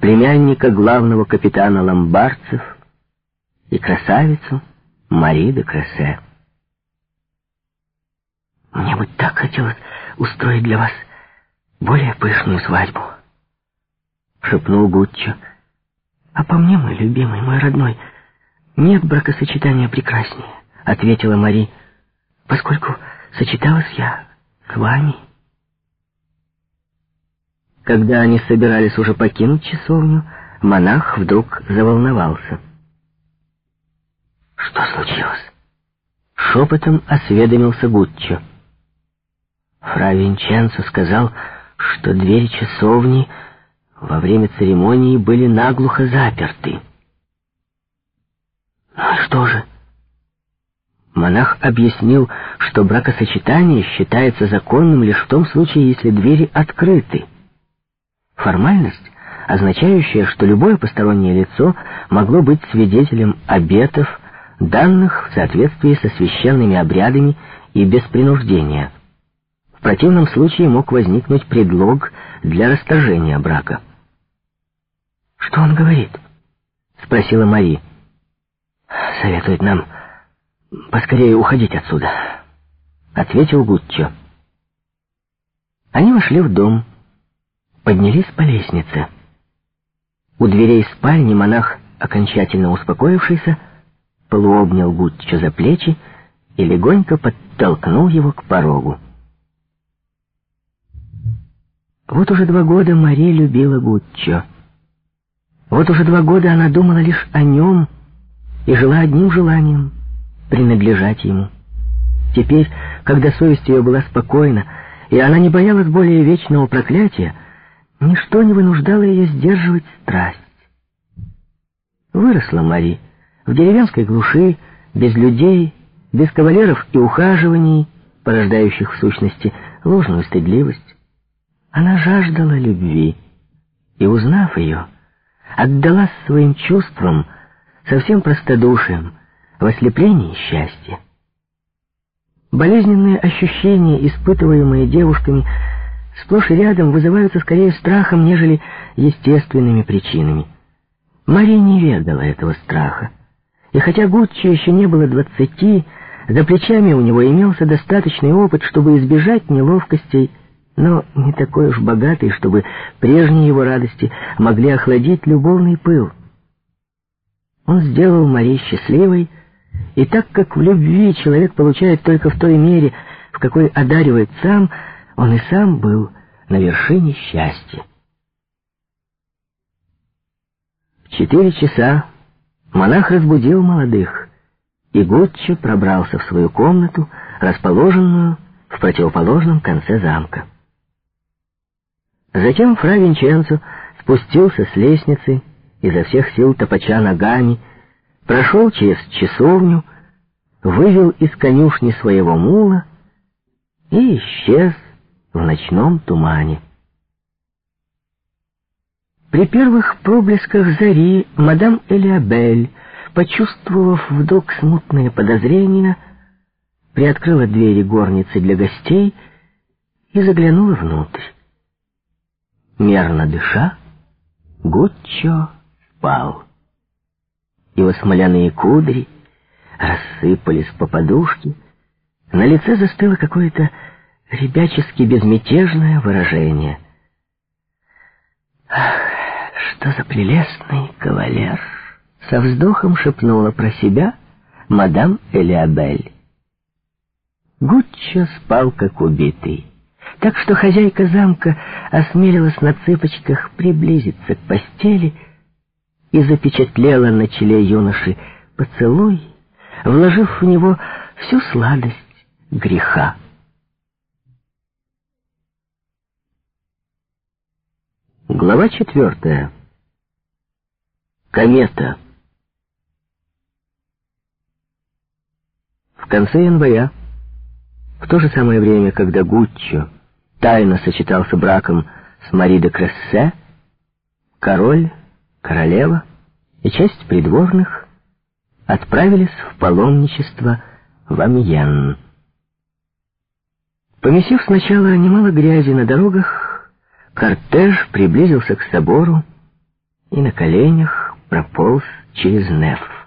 племянника главного капитана ломбардцев, и красавицу Мари де Крессе. Мне бы так хотелось устроить для вас более пышную свадьбу, шепнул Гуччо. А по мне, мой любимый, мой родной, нет бракосочетания прекраснее, ответила Мари, поскольку сочеталась я с вами. Когда они собирались уже покинуть часовню, монах вдруг заволновался. «Что случилось?» Шепотом осведомился Гуччо. Фра Винченцо сказал, что двери часовни во время церемонии были наглухо заперты. «Ну что же?» Монах объяснил, что бракосочетание считается законным лишь в том случае, если двери открыты. Формальность, означающая, что любое постороннее лицо могло быть свидетелем обетов, данных в соответствии со священными обрядами и без принуждения. В противном случае мог возникнуть предлог для расторжения брака. «Что он говорит?» — спросила Мари. «Советует нам поскорее уходить отсюда», — ответил Гуччо. Они вошли в дом, поднялись по лестнице. У дверей спальни монах, окончательно успокоившийся, полуобнял Гуччо за плечи и легонько подтолкнул его к порогу. Вот уже два года Мари любила Гуччо. Вот уже два года она думала лишь о нем и жила одним желанием — принадлежать ему. Теперь, когда совесть ее была спокойна, и она не боялась более вечного проклятия, ничто не вынуждало ее сдерживать страсть. Выросла Мари в деревенской глуши, без людей, без кавалеров и ухаживаний, порождающих в сущности ложную стыдливость. Она жаждала любви, и, узнав ее, отдалась своим чувствам совсем простодушием, в ослеплении счастья. Болезненные ощущения, испытываемые девушками, сплошь и рядом вызываются скорее страхом, нежели естественными причинами. Мария не ведала этого страха. И хотя Гуччи еще не было двадцати, за плечами у него имелся достаточный опыт, чтобы избежать неловкостей, но не такой уж богатый, чтобы прежние его радости могли охладить любовный пыл. Он сделал Мари счастливой, и так как в любви человек получает только в той мере, в какой одаривает сам, он и сам был на вершине счастья. В четыре часа монах разбудил молодых, и Гуччо пробрался в свою комнату, расположенную в противоположном конце замка. Затем фра Винченцо спустился с лестницы, изо всех сил топача ногами, прошел через часовню, вывел из конюшни своего мула и исчез в ночном тумане. При первых проблесках зари мадам Элиабель, почувствовав вдруг смутные подозрения, приоткрыла двери горницы для гостей и заглянула внутрь. Мерно дыша, Гуччо спал. Его смоляные кудри рассыпались по подушке, на лице застыло какое-то ребячески безмятежное выражение. «Ах, что за прелестный кавалер!» — со вздохом шепнула про себя мадам Элиабель. Гуччо спал, как убитый так что хозяйка замка осмелилась на цыпочках приблизиться к постели и запечатлела на челе юноши поцелуй, вложив в него всю сладость греха. Глава четвертая. Комета. В конце января, в то же самое время, когда Гуччо тайно сочетался браком с Мари де Крессе, король, королева и часть придворных отправились в паломничество в Амьен. Помесив сначала немало грязи на дорогах, кортеж приблизился к собору, и на коленях прополз через неф.